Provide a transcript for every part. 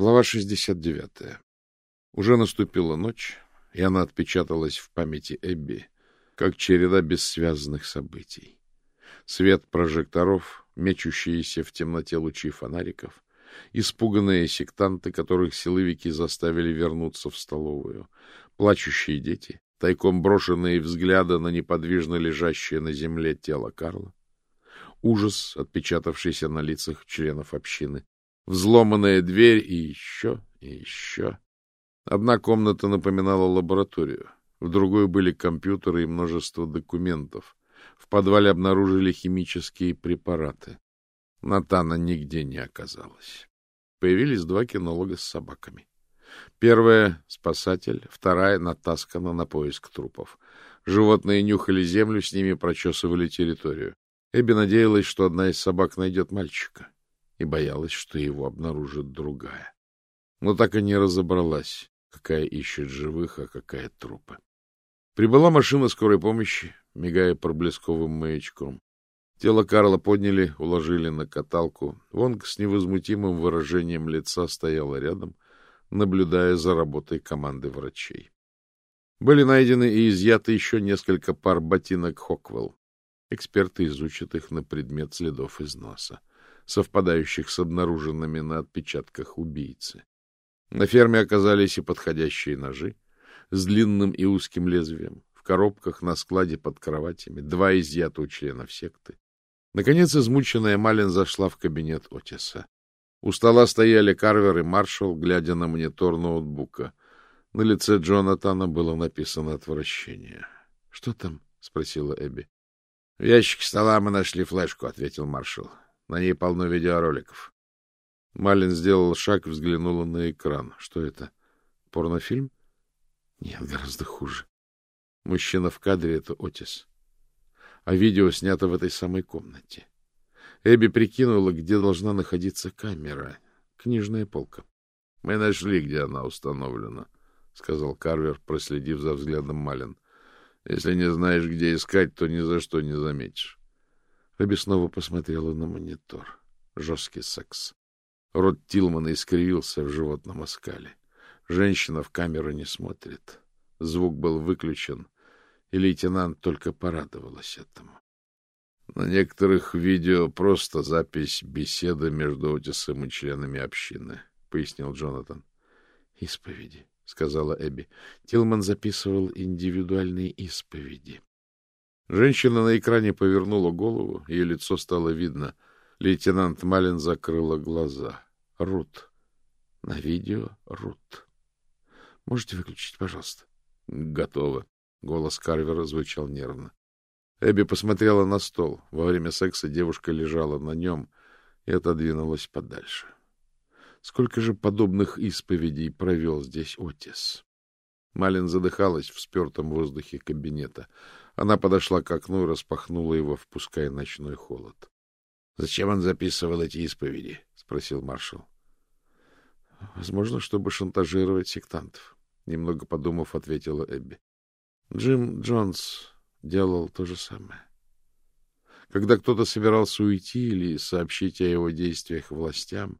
Глава 69. Уже наступила ночь, и она отпечаталась в памяти Эбби, как череда бессвязных событий. Свет прожекторов, мечущиеся в темноте лучи фонариков, испуганные сектанты, которых силовики заставили вернуться в столовую, плачущие дети, тайком брошенные взгляды на неподвижно лежащее на земле тело Карла, ужас, отпечатавшийся на лицах членов общины, взломанная дверь и еще, и еще. Одна комната напоминала лабораторию, в другой были компьютеры и множество документов. В подвале обнаружили химические препараты. Натана нигде не оказалось. Появились два кинолога с собаками. Первая — спасатель, вторая — натаскана на поиск трупов. Животные нюхали землю, с ними прочесывали территорию. Эбби надеялась, что одна из собак найдет мальчика, и боялась, что его обнаружит другая. Но так и не разобралась, какая ищет живых, а какая трупы. Прибыла машина скорой помощи, мигая проблесковым маячком. Тело Карла подняли, уложили на каталку. Вонг с невозмутимым выражением лица стояла рядом, наблюдая за работой команды врачей. Были найдены и изъяты еще несколько пар ботинок Хоквелл. Эксперты изучат их на предмет следов износа, совпадающих с обнаруженными на отпечатках убийцы. На ферме оказались и подходящие ножи с длинным и узким лезвием, в коробках на складе под кроватями, два изъята у членов секты. Наконец, измученная Малин зашла в кабинет Отиса. У стола стояли Карвер и Маршалл, глядя на монитор ноутбука. На лице Джонатана было написано отвращение. — Что там? — спросила Эбби. — В ящике стола мы нашли флешку, — ответил маршал. На ней полно видеороликов. Малин сделал шаг и взглянула на экран. Что это? Порнофильм? Нет, гораздо хуже. Мужчина в кадре — это Отис. А видео снято в этой самой комнате. Эбби прикинула, где должна находиться камера. Книжная полка. — Мы нашли, где она установлена, — сказал Карвер, проследив за взглядом Малин. Если не знаешь, где искать, то ни за что не заметишь. Рэби снова посмотрела на монитор. Жесткий секс. Рот Тилмана искривился в животном оскале. Женщина в камеру не смотрит. Звук был выключен, и лейтенант только порадовалась этому. На некоторых видео просто запись беседы между Отисом и членами общины, — пояснил Джонатан. — Исповеди, — сказала Эбби. Тилман записывал индивидуальные исповеди. Женщина на экране повернула голову, ее лицо стало видно. Лейтенант Малин закрыла глаза. Рут. На видео Рут. Можете выключить, пожалуйста? Готово. Голос Карвера звучал нервно. Эбби посмотрела на стол. Во время секса девушка лежала на нем и отодвинулась подальше. Сколько же подобных исповедей провел здесь Отис? Малин задыхалась в спертом воздухе кабинета. Она подошла к окну и распахнула его, впуская ночной холод. — Зачем он записывал эти исповеди? — спросил маршал. — Возможно, чтобы шантажировать сектантов. Немного подумав, ответила Эбби. Джим Джонс делал то же самое. Когда кто-то собирался уйти или сообщить о его действиях властям,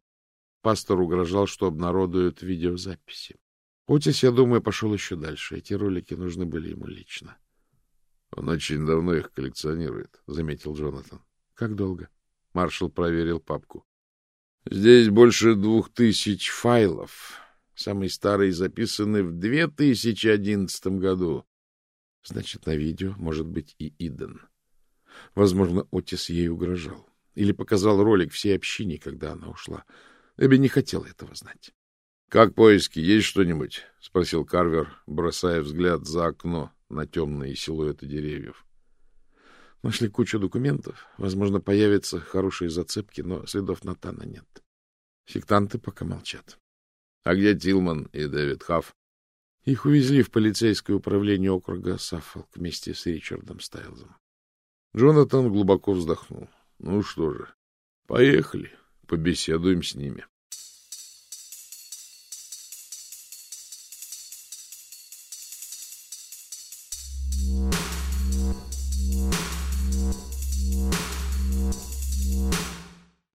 Пастор угрожал, что обнародуют видеозаписи. Отис, я думаю, пошел еще дальше. Эти ролики нужны были ему лично. — Он очень давно их коллекционирует, — заметил Джонатан. — Как долго? Маршал проверил папку. — Здесь больше двух тысяч файлов. Самый старый записанный в 2011 году. Значит, на видео может быть и Иден. Возможно, Отис ей угрожал. Или показал ролик всей общине, когда она ушла. — Эбби не хотела этого знать. — Как поиски? Есть что-нибудь? — спросил Карвер, бросая взгляд за окно на темные силуэты деревьев. Нашли кучу документов. Возможно, появятся хорошие зацепки, но следов Натана нет. Сектанты пока молчат. — А где Тилман и Дэвид Хафф? Их увезли в полицейское управление округа Саффолк вместе с Ричардом Стайлзом. Джонатан глубоко вздохнул. — Ну что же, поехали побеседуем с ними.